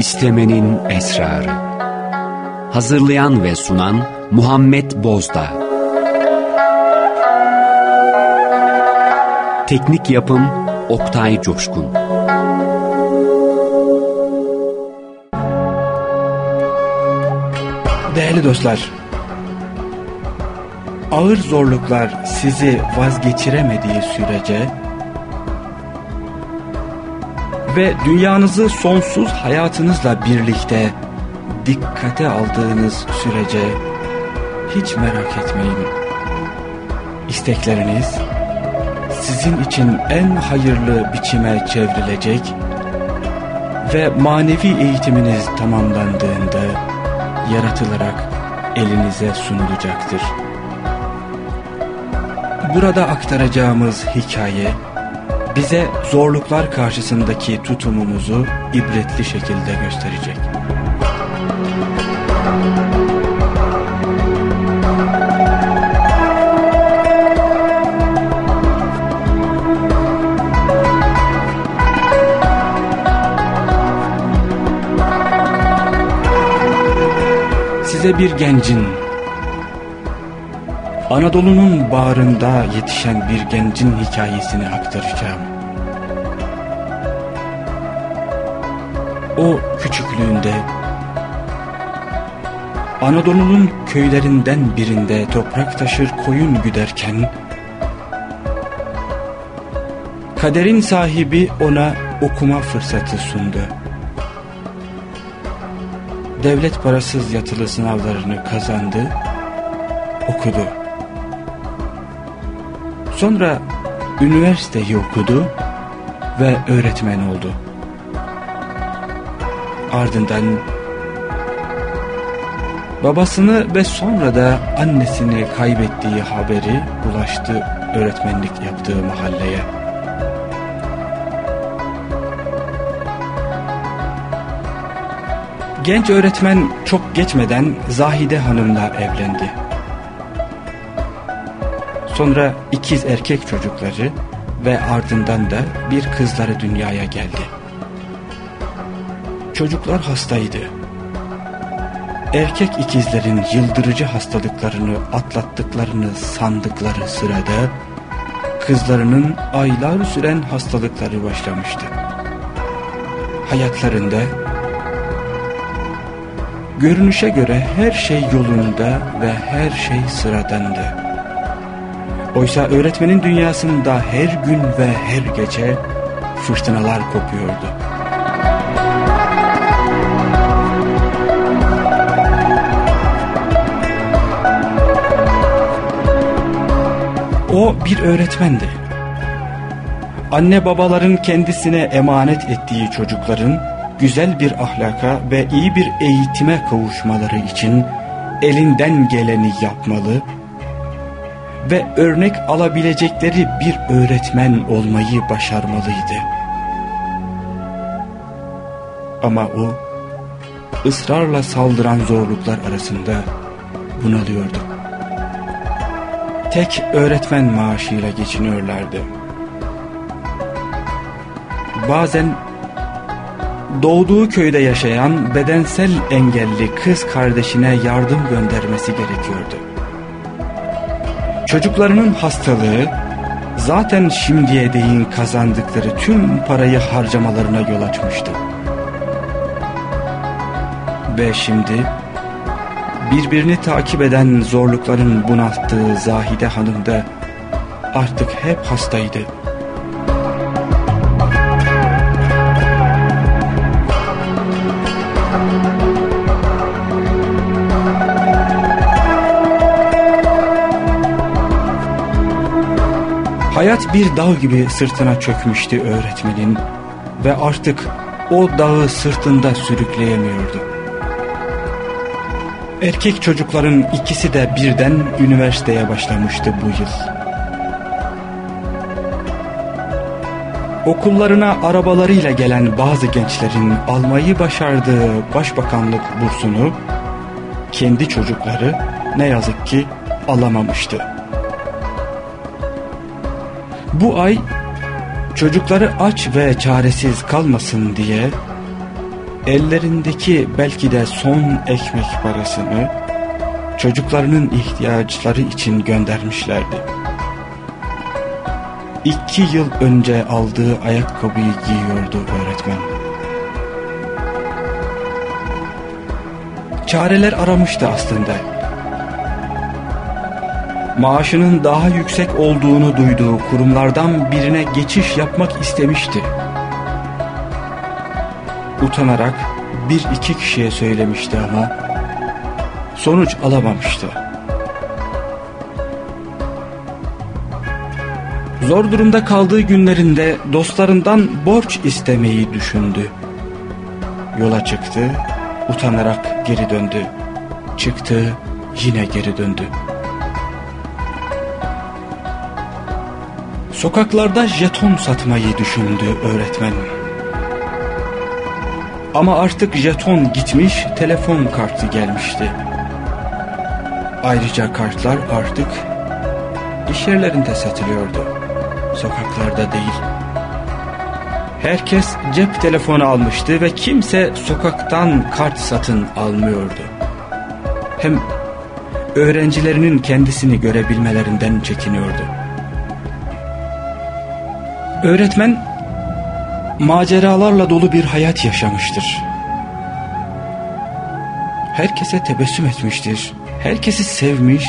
İstemenin Esrarı. Hazırlayan ve sunan Muhammed Bozda Teknik Yapım Oktay Coşkun. Değerli dostlar, ağır zorluklar sizi vazgeçiremediği sürece ve dünyanızı sonsuz hayatınızla birlikte dikkate aldığınız sürece hiç merak etmeyin. İstekleriniz sizin için en hayırlı biçime çevrilecek ve manevi eğitiminiz tamamlandığında yaratılarak elinize sunulacaktır. Burada aktaracağımız hikaye bize zorluklar karşısındaki tutumumuzu ibretli şekilde gösterecek. Size bir gencin Anadolu'nun bağrında yetişen bir gencin hikayesini aktaracağım. O küçüklüğünde Anadolu'nun köylerinden birinde toprak taşır koyun güderken kaderin sahibi ona okuma fırsatı sundu. Devlet parasız yatılı sınavlarını kazandı, okudu. Sonra üniversiteyi okudu ve öğretmen oldu. Ardından babasını ve sonra da annesini kaybettiği haberi ulaştı öğretmenlik yaptığı mahalleye. Genç öğretmen çok geçmeden Zahide Hanım'la evlendi. Sonra ikiz erkek çocukları ve ardından da bir kızları dünyaya geldi. Çocuklar hastaydı. Erkek ikizlerin yıldırıcı hastalıklarını atlattıklarını sandıkları sırada kızlarının aylar süren hastalıkları başlamıştı. Hayatlarında görünüşe göre her şey yolunda ve her şey sıradandı. Oysa öğretmenin dünyasında her gün ve her gece fırtınalar kopuyordu. O bir öğretmendi. Anne babaların kendisine emanet ettiği çocukların güzel bir ahlaka ve iyi bir eğitime kavuşmaları için elinden geleni yapmalı ve örnek alabilecekleri bir öğretmen olmayı başarmalıydı. Ama o ısrarla saldıran zorluklar arasında bunalıyordu. Tek öğretmen maaşıyla geçiniyorlardı. Bazen doğduğu köyde yaşayan bedensel engelli kız kardeşine yardım göndermesi gerekiyordu. Çocuklarının hastalığı zaten şimdiye değin kazandıkları tüm parayı harcamalarına yol açmıştı. Ve şimdi birbirini takip eden zorlukların bunalttığı Zahide Hanım da artık hep hastaydı. Hayat bir dağ gibi sırtına çökmüştü öğretmenin ve artık o dağı sırtında sürükleyemiyordu. Erkek çocukların ikisi de birden üniversiteye başlamıştı bu yıl. Okullarına arabalarıyla gelen bazı gençlerin almayı başardığı başbakanlık bursunu kendi çocukları ne yazık ki alamamıştı. Bu ay çocukları aç ve çaresiz kalmasın diye ellerindeki belki de son ekmek parasını çocuklarının ihtiyaçları için göndermişlerdi. İki yıl önce aldığı ayakkabıyı giyiyordu öğretmen. Çareler aramıştı aslında. Maaşının daha yüksek olduğunu duyduğu kurumlardan birine geçiş yapmak istemişti. Utanarak bir iki kişiye söylemişti ama sonuç alamamıştı. Zor durumda kaldığı günlerinde dostlarından borç istemeyi düşündü. Yola çıktı, utanarak geri döndü. Çıktı, yine geri döndü. Sokaklarda jeton satmayı düşündü öğretmen. Ama artık jeton gitmiş, telefon kartı gelmişti. Ayrıca kartlar artık iş yerlerinde satılıyordu. Sokaklarda değil. Herkes cep telefonu almıştı ve kimse sokaktan kart satın almıyordu. Hem öğrencilerinin kendisini görebilmelerinden çekiniyordu. Öğretmen maceralarla dolu bir hayat yaşamıştır. Herkese tebessüm etmiştir. Herkesi sevmiş,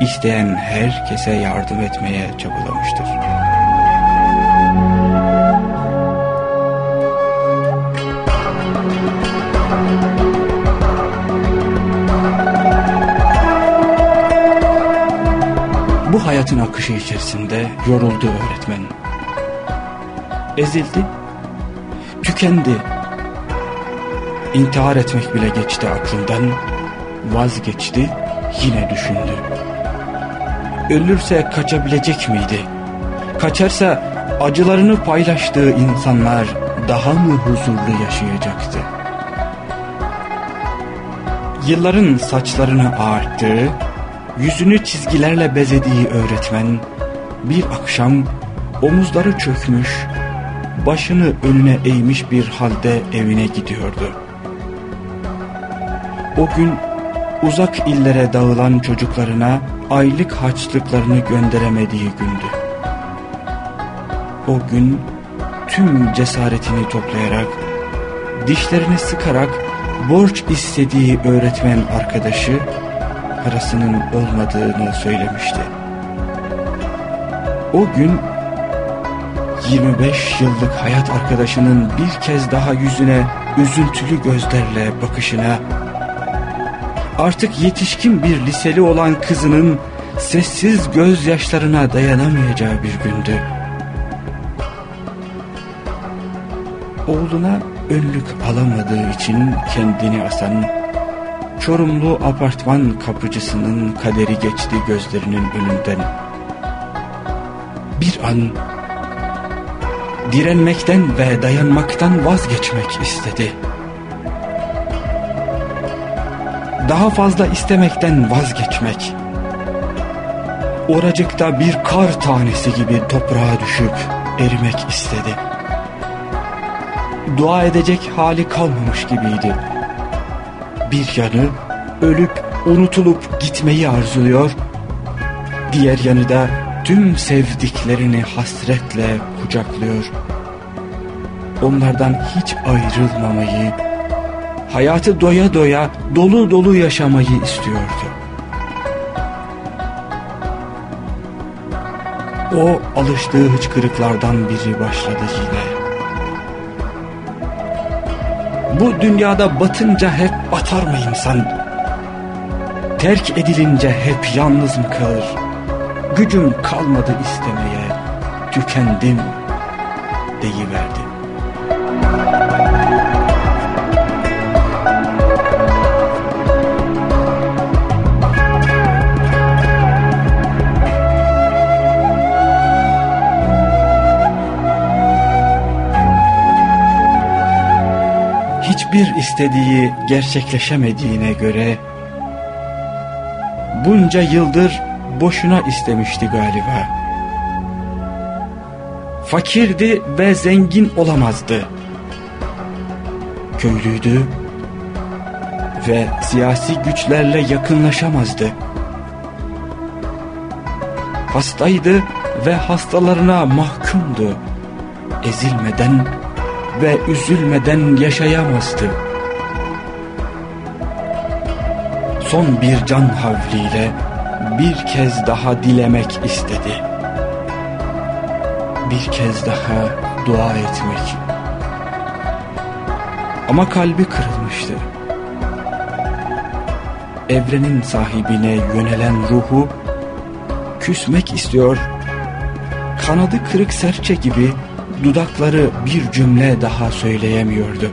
isteyen herkese yardım etmeye çabalamıştır. Bu hayatın akışı içerisinde yoruldu öğretmen. Ezildi, tükendi. İntihar etmek bile geçti aklından, vazgeçti, yine düşündü. Ölürse kaçabilecek miydi? Kaçarsa acılarını paylaştığı insanlar daha mı huzurlu yaşayacaktı? Yılların saçlarını ağarttığı, yüzünü çizgilerle bezediği öğretmen bir akşam omuzları çökmüş, başını önüne eğmiş bir halde evine gidiyordu. O gün uzak illere dağılan çocuklarına aylık harçlıklarını gönderemediği gündü. O gün tüm cesaretini toplayarak, dişlerini sıkarak borç istediği öğretmen arkadaşı parasının olmadığını söylemişti. O gün 25 yıllık hayat arkadaşının bir kez daha yüzüne üzüntülü gözlerle bakışına, artık yetişkin bir liseli olan kızının sessiz gözyaşlarına dayanamayacağı bir gündü. Oğluna önlük alamadığı için kendini asan, Çorumlu apartman kapıcısının kaderi geçti gözlerinin önünden. Bir an direnmekten ve dayanmaktan vazgeçmek istedi. Daha fazla istemekten vazgeçmek. Oracıkta bir kar tanesi gibi toprağa düşüp erimek istedi. Dua edecek hali kalmamış gibiydi. Bir yanı ölüp unutulup gitmeyi arzuluyor, diğer yanı da tüm sevdiklerini hasretle kucaklıyor. Onlardan hiç ayrılmamayı, hayatı doya doya dolu dolu yaşamayı istiyordu. O alıştığı hıçkırıklardan biri başladı yine. Bu dünyada batınca hep batar mı insan? Terk edilince hep yalnız mı kalır? Gücüm kalmadı istemeye, tükendim deyiverdi. Hiçbir istediği gerçekleşemediğine göre bunca yıldır boşuna istemişti galiba. Fakirdi ve zengin olamazdı. köylüydü ve siyasi güçlerle yakınlaşamazdı. Hastaydı ve hastalarına mahkumdu. Ezilmeden ve üzülmeden yaşayamazdı. Son bir can havliyle bir kez daha dilemek istedi. Bir kez daha dua etmek. Ama kalbi kırılmıştı. Evrenin sahibine yönelen ruhu küsmek istiyor. Kanadı kırık serçe gibi dudakları bir cümle daha söyleyemiyordu.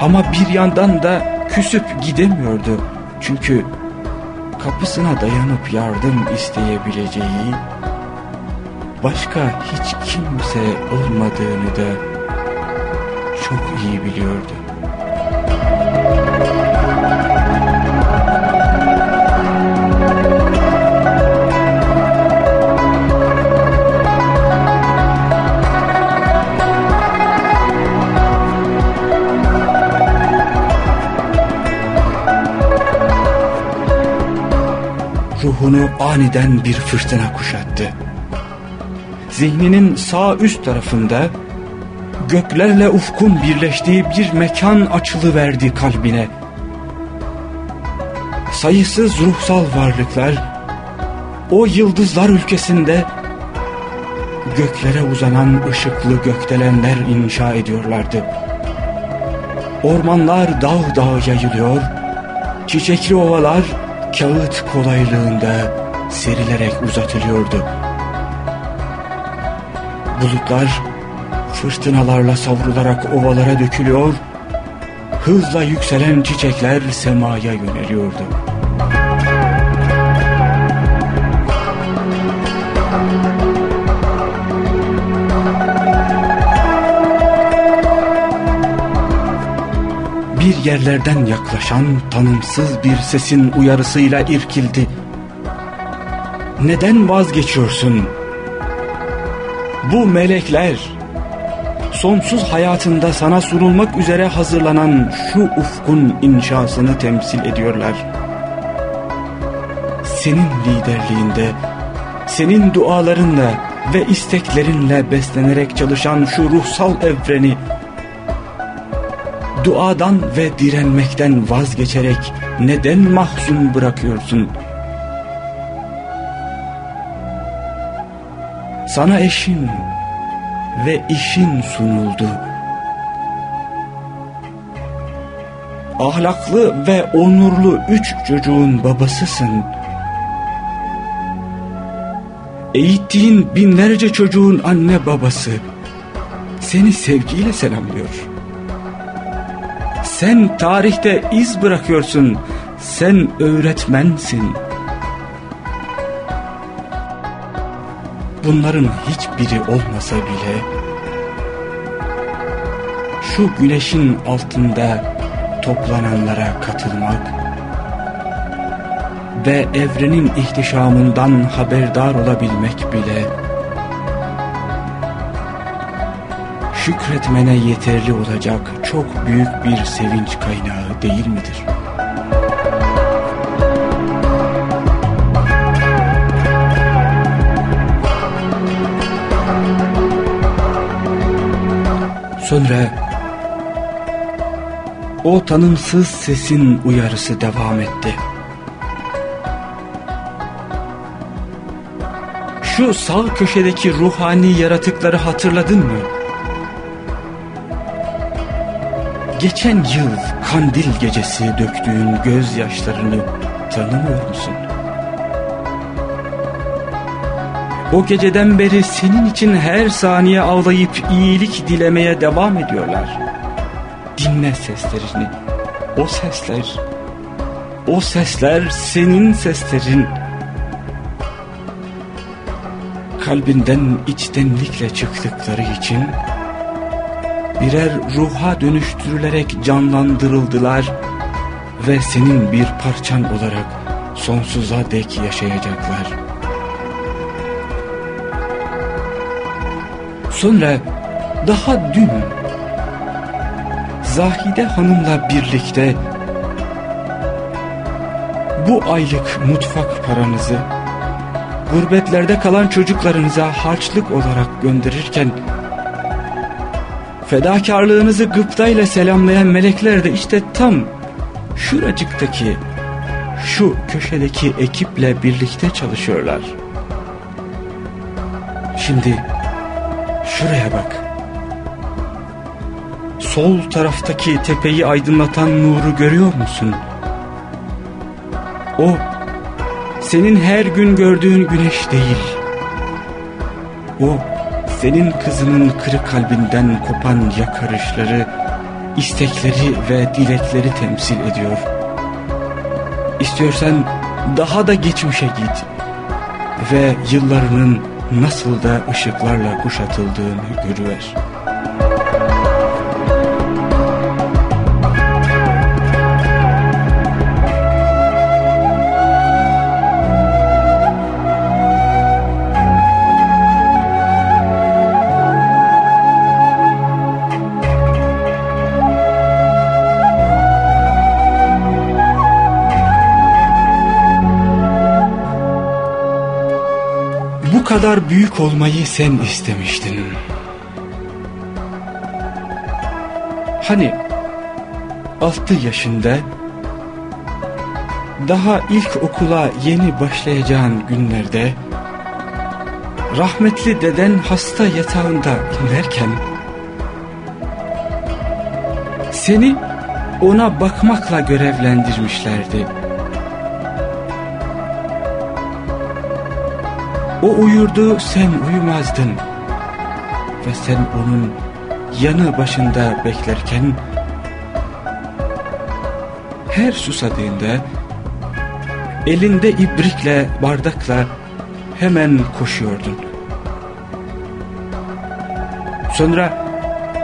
Ama bir yandan da küsüp gidemiyordu. Çünkü kapısına dayanıp yardım isteyebileceği başka hiç kimse olmadığını da çok iyi biliyordu. Ruhunu aniden bir fırtına kuşattı. Zihninin sağ üst tarafında göklerle ufkun birleştiği bir mekan açılıverdi kalbine. Sayısız ruhsal varlıklar o yıldızlar ülkesinde göklere uzanan ışıklı gökdelenler inşa ediyorlardı. Ormanlar dağ dağ yayılıyor, çiçekli ovalar kağıt kolaylığında serilerek uzatılıyordu. Bulutlar fırtınalarla savrularak ovalara dökülüyor, hızla yükselen çiçekler semaya yöneliyordu. Yerlerden yaklaşan tanımsız bir sesin uyarısıyla irkildi. Neden vazgeçiyorsun? Bu melekler sonsuz hayatında sana sunulmak üzere hazırlanan şu ufkun inşasını temsil ediyorlar. Senin liderliğinde, senin dualarınla ve isteklerinle beslenerek çalışan şu ruhsal evreni duadan ve direnmekten vazgeçerek neden mahzun bırakıyorsun? Sana eşin ve işin sunuldu. Ahlaklı ve onurlu üç çocuğun babasısın. Eğittiğin binlerce çocuğun anne babası seni sevgiyle selamlıyor.'' Sen tarihte iz bırakıyorsun. Sen öğretmensin. Bunların hiçbiri olmasa bile şu güneşin altında toplananlara katılmak ve evrenin ihtişamından haberdar olabilmek bile şükretmene yeterli olacak çok büyük bir sevinç kaynağı değil midir? Sonra o tanımsız sesin uyarısı devam etti. Şu sağ köşedeki ruhani yaratıkları hatırladın mı? Geçen yıl kandil gecesi döktüğün gözyaşlarını tanımıyor musun? O geceden beri senin için her saniye ağlayıp iyilik dilemeye devam ediyorlar. Dinle seslerini. O sesler, o sesler senin seslerin. Kalbinden içtenlikle çıktıkları için birer ruha dönüştürülerek canlandırıldılar ve senin bir parçan olarak sonsuza dek yaşayacaklar. Sonra daha dün Zahide Hanım'la birlikte bu aylık mutfak paranızı gurbetlerde kalan çocuklarınıza harçlık olarak gönderirken fedakarlığınızı gıptayla selamlayan melekler de işte tam şuracıktaki şu köşedeki ekiple birlikte çalışıyorlar. Şimdi şuraya bak. Sol taraftaki tepeyi aydınlatan nuru görüyor musun? O senin her gün gördüğün güneş değil. O senin kızının kırık kalbinden kopan yakarışları, istekleri ve dilekleri temsil ediyor. İstiyorsan daha da geçmişe git ve yıllarının nasıl da ışıklarla kuşatıldığını görüver. Kadar büyük olmayı sen istemiştin. Hani altı yaşında daha ilk okula yeni başlayacağın günlerde rahmetli deden hasta yatağında inlerken seni ona bakmakla görevlendirmişlerdi. O uyurdu sen uyumazdın. Ve sen onun yanı başında beklerken her susadığında elinde ibrikle bardakla hemen koşuyordun. Sonra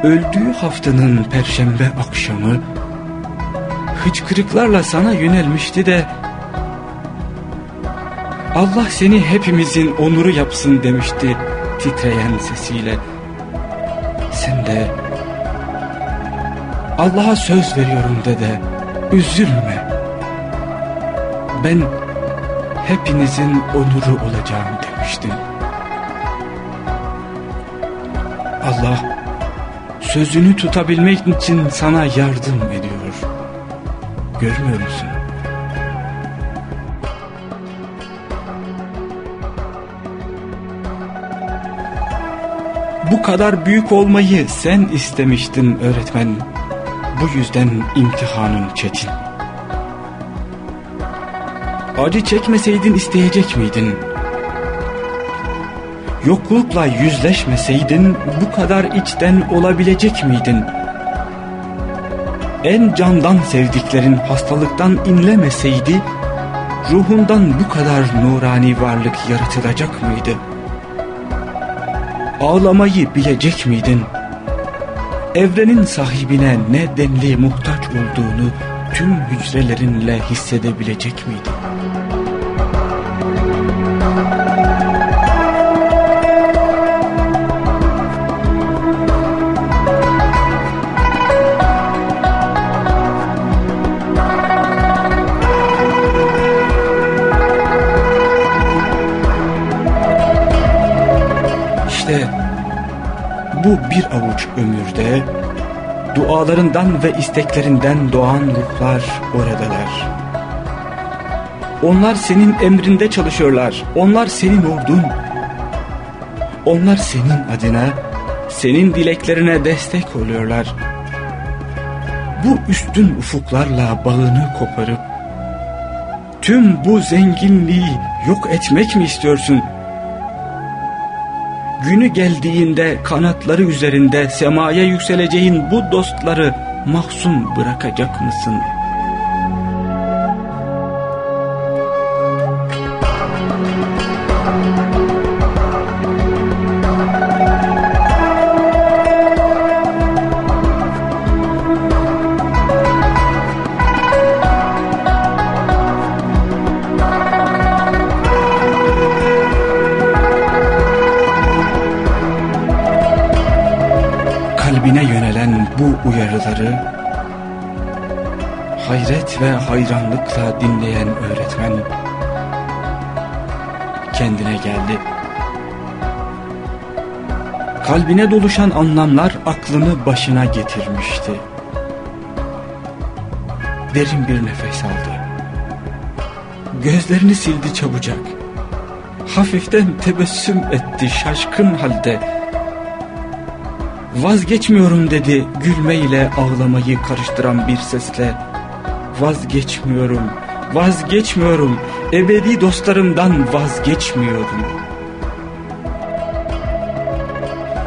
öldüğü haftanın perşembe akşamı hıçkırıklarla sana yönelmişti de Allah seni hepimizin onuru yapsın demişti titreyen sesiyle. Sen de Allah'a söz veriyorum dede üzülme. Ben hepinizin onuru olacağım demiştin. Allah sözünü tutabilmek için sana yardım ediyor. Görmüyor musun? Bu kadar büyük olmayı sen istemiştin öğretmen. Bu yüzden imtihanın çetin. Acı çekmeseydin isteyecek miydin? Yoklukla yüzleşmeseydin bu kadar içten olabilecek miydin? En candan sevdiklerin hastalıktan inlemeseydi, ruhundan bu kadar nurani varlık yaratılacak mıydı?'' Ağlamayı bilecek miydin? Evrenin sahibine ne denli muhtaç olduğunu tüm hücrelerinle hissedebilecek miydin? Dualarından ve isteklerinden doğan ruhlar oradalar. Onlar senin emrinde çalışıyorlar. Onlar senin ordun. Onlar senin adına, senin dileklerine destek oluyorlar. Bu üstün ufuklarla bağını koparıp, tüm bu zenginliği yok etmek mi istiyorsun?'' Günü geldiğinde kanatları üzerinde semaya yükseleceğin bu dostları mahzun bırakacak mısın? Uyarıları hayret ve hayranlıkla dinleyen öğretmen kendine geldi. Kalbine doluşan anlamlar aklını başına getirmişti. Derin bir nefes aldı. Gözlerini sildi çabucak. Hafiften tebessüm etti şaşkın halde. Vazgeçmiyorum dedi gülmeyle ağlamayı karıştıran bir sesle. Vazgeçmiyorum, vazgeçmiyorum, ebedi dostlarımdan vazgeçmiyorum.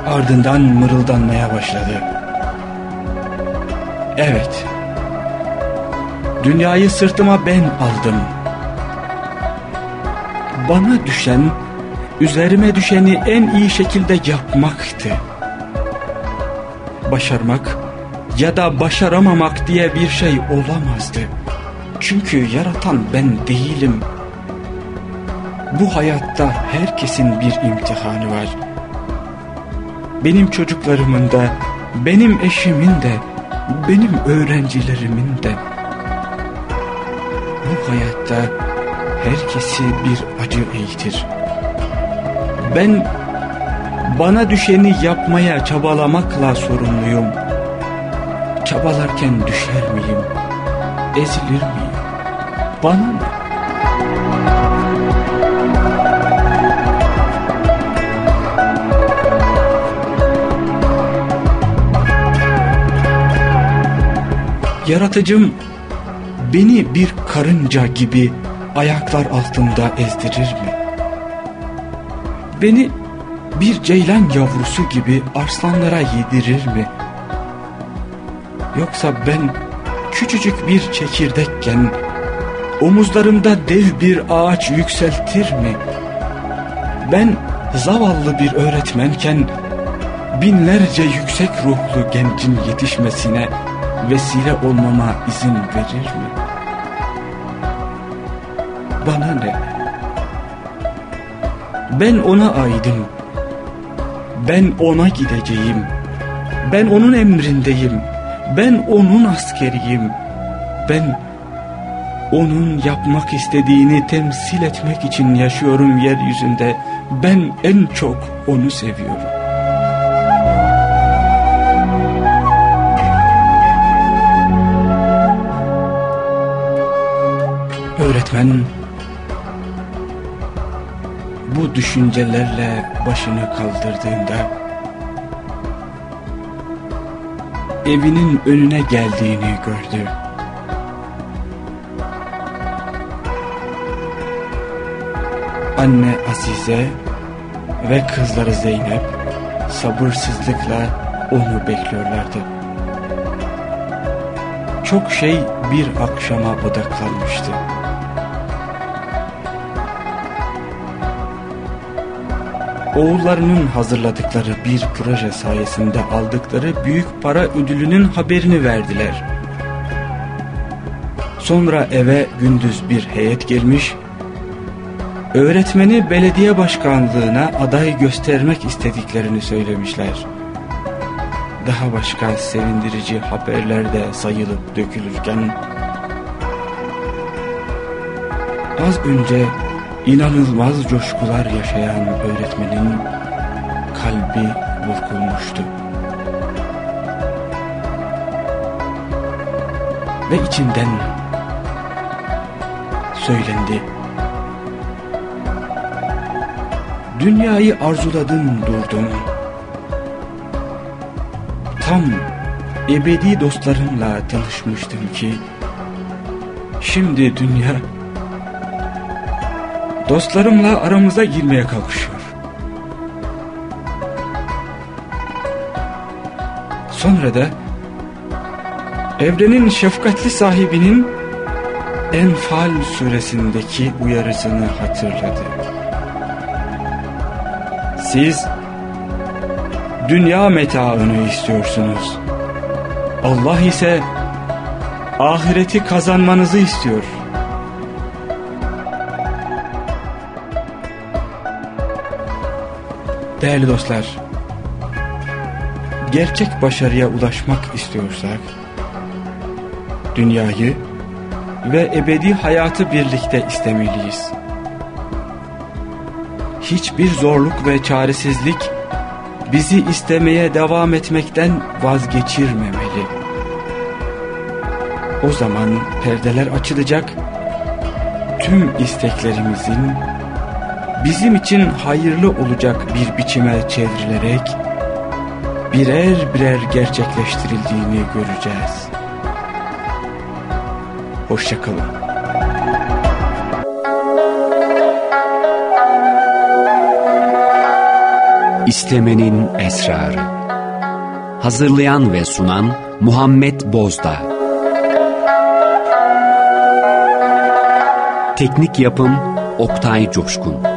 Ardından mırıldanmaya başladı. Evet, dünyayı sırtıma ben aldım. Bana düşen, üzerime düşeni en iyi şekilde yapmaktı başarmak ya da başaramamak diye bir şey olamazdı. Çünkü yaratan ben değilim. Bu hayatta herkesin bir imtihanı var. Benim çocuklarımın da, benim eşimin de, benim öğrencilerimin de. Bu hayatta herkesi bir acı eğitir. Ben bana düşeni yapmaya çabalamakla sorumluyum. Çabalarken düşer miyim? Ezilir miyim? Bana ne? Yaratıcım beni bir karınca gibi ayaklar altında ezdirir mi? Beni bir ceylan yavrusu gibi arslanlara yedirir mi? Yoksa ben küçücük bir çekirdekken omuzlarımda dev bir ağaç yükseltir mi? Ben zavallı bir öğretmenken binlerce yüksek ruhlu gencin yetişmesine vesile olmama izin verir mi? Bana ne? Ben ona aidim. Ben ona gideceğim. Ben onun emrindeyim. Ben onun askeriyim. Ben onun yapmak istediğini temsil etmek için yaşıyorum yeryüzünde. Ben en çok onu seviyorum. Öğretmen bu düşüncelerle başını kaldırdığında evinin önüne geldiğini gördü. Anne Azize ve kızları Zeynep sabırsızlıkla onu bekliyorlardı. Çok şey bir akşama odaklanmıştı. Oğullarının hazırladıkları bir proje sayesinde aldıkları büyük para ödülünün haberini verdiler. Sonra eve gündüz bir heyet gelmiş, öğretmeni belediye başkanlığına aday göstermek istediklerini söylemişler. Daha başka sevindirici haberler de sayılıp dökülürken, az önce inanılmaz coşkular yaşayan öğretmenin kalbi burkulmuştu. Ve içinden söylendi. Dünyayı arzuladım durdum. Tam ebedi dostlarımla tanışmıştım ki şimdi dünya dostlarımla aramıza girmeye kalkışıyor. Sonra da evrenin şefkatli sahibinin Enfal suresindeki uyarısını hatırladı. Siz dünya metaını istiyorsunuz. Allah ise ahireti kazanmanızı istiyor. Değerli dostlar, gerçek başarıya ulaşmak istiyorsak, dünyayı ve ebedi hayatı birlikte istemeliyiz. Hiçbir zorluk ve çaresizlik bizi istemeye devam etmekten vazgeçirmemeli. O zaman perdeler açılacak, tüm isteklerimizin bizim için hayırlı olacak bir biçime çevrilerek birer birer gerçekleştirildiğini göreceğiz. Hoşçakalın. İstemenin Esrarı Hazırlayan ve sunan Muhammed Bozda Teknik Yapım Oktay Coşkun